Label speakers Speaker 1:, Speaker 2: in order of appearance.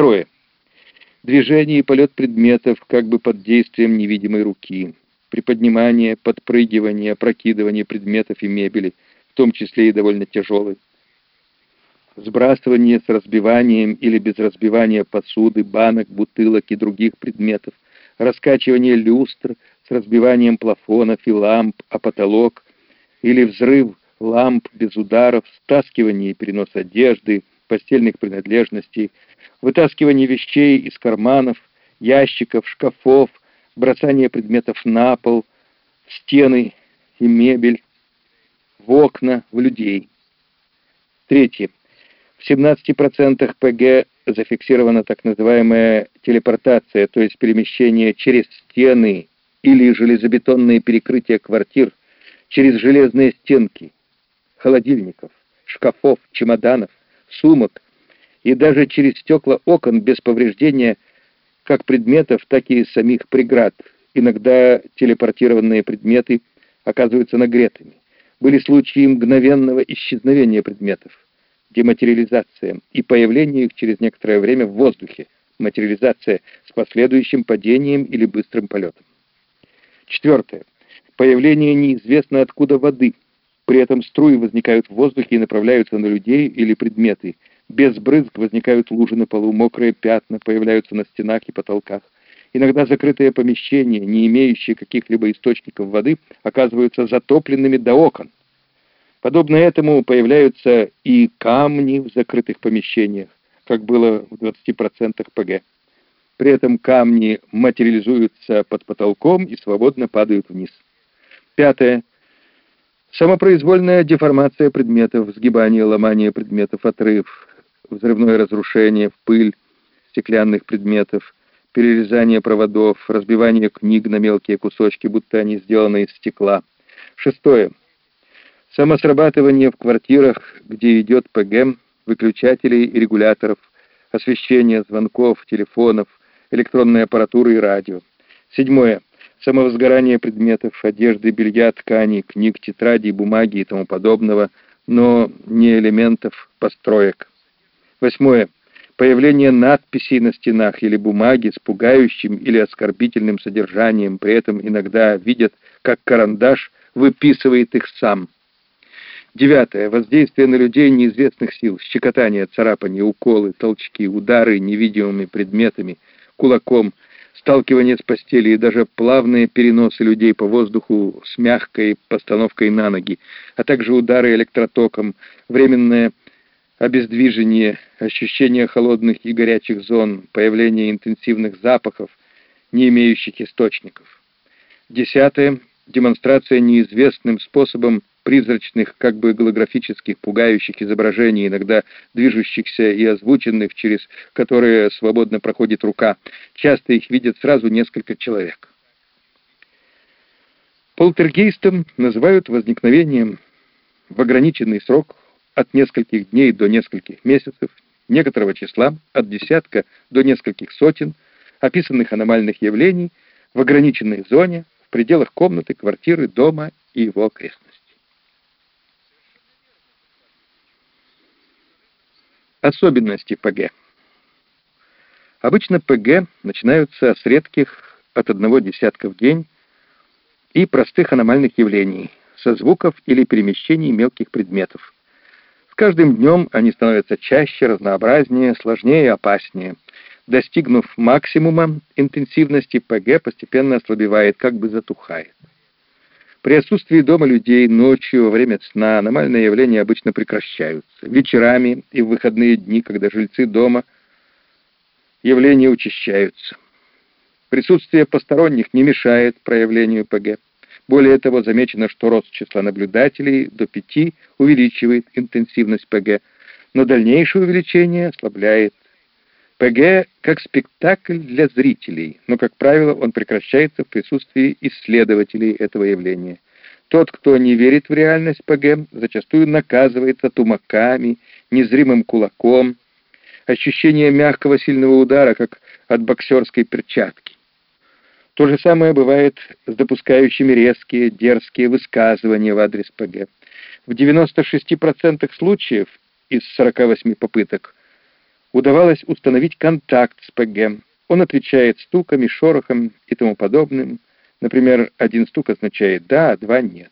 Speaker 1: Второе. Движение и полет предметов как бы под действием невидимой руки. Приподнимание, подпрыгивание, опрокидывание предметов и мебели, в том числе и довольно тяжелой. Сбрасывание с разбиванием или без разбивания посуды, банок, бутылок и других предметов. Раскачивание люстр с разбиванием плафонов и ламп, а потолок. Или взрыв ламп без ударов, стаскивание и перенос одежды, постельных принадлежностей, вытаскивание вещей из карманов, ящиков, шкафов, бросание предметов на пол, в стены и мебель, в окна, в людей. Третье. В 17% ПГ зафиксирована так называемая телепортация, то есть перемещение через стены или железобетонные перекрытия квартир, через железные стенки, холодильников, шкафов, чемоданов, сумок и даже через стекла окон без повреждения как предметов, так и самих преград. Иногда телепортированные предметы оказываются нагретыми. Были случаи мгновенного исчезновения предметов, дематериализация и появление их через некоторое время в воздухе, материализация с последующим падением или быстрым полетом. Четвертое. Появление неизвестно откуда воды – при этом струи возникают в воздухе и направляются на людей или предметы. Без брызг возникают лужи на полу, мокрые пятна появляются на стенах и потолках. Иногда закрытые помещения, не имеющие каких-либо источников воды, оказываются затопленными до окон. Подобно этому появляются и камни в закрытых помещениях, как было в 20% ПГ. При этом камни материализуются под потолком и свободно падают вниз. Пятое. Самопроизвольная деформация предметов, сгибание, ломание предметов, отрыв, взрывное разрушение в пыль стеклянных предметов, перерезание проводов, разбивание книг на мелкие кусочки, будто они сделаны из стекла. Шестое. Самосрабатывание в квартирах, где идет ПГ, выключателей и регуляторов, освещение звонков, телефонов, электронной аппаратуры и радио. Седьмое самовозгорание предметов, одежды, белья, ткани, книг, тетрадей, бумаги и тому подобного, но не элементов построек. Восьмое. Появление надписей на стенах или бумаги с пугающим или оскорбительным содержанием, при этом иногда видят, как карандаш выписывает их сам. Девятое. Воздействие на людей неизвестных сил, щекотание, царапание, уколы, толчки, удары невидимыми предметами, кулаком – сталкивание с постели и даже плавные переносы людей по воздуху с мягкой постановкой на ноги, а также удары электротоком, временное обездвижение, ощущение холодных и горячих зон, появление интенсивных запахов, не имеющих источников. Десятое. Демонстрация неизвестным способом призрачных, как бы голографических, пугающих изображений, иногда движущихся и озвученных, через которые свободно проходит рука. Часто их видят сразу несколько человек. Полтергейстом называют возникновением в ограниченный срок от нескольких дней до нескольких месяцев, некоторого числа от десятка до нескольких сотен описанных аномальных явлений в ограниченной зоне, в пределах комнаты, квартиры, дома и его окрестностей. Особенности ПГ. Обычно ПГ начинаются с редких от одного десятка в день и простых аномальных явлений, со звуков или перемещений мелких предметов. С каждым днем они становятся чаще, разнообразнее, сложнее и опаснее. Достигнув максимума интенсивности, ПГ постепенно ослабевает, как бы затухает. При отсутствии дома людей ночью, во время сна, аномальные явления обычно прекращаются. Вечерами и в выходные дни, когда жильцы дома, явления учащаются. Присутствие посторонних не мешает проявлению ПГ. Более того, замечено, что рост числа наблюдателей до 5 увеличивает интенсивность ПГ, но дальнейшее увеличение ослабляет ПГ как спектакль для зрителей, но, как правило, он прекращается в присутствии исследователей этого явления. Тот, кто не верит в реальность ПГ, зачастую наказывается тумаками, незримым кулаком, ощущение мягкого сильного удара, как от боксерской перчатки. То же самое бывает с допускающими резкие, дерзкие высказывания в адрес ПГ. В 96% случаев из 48 попыток удавалось установить контакт с ПГ. Он отвечает стуками, шорохом и тому подобным. Например, один стук означает «да», а два «нет».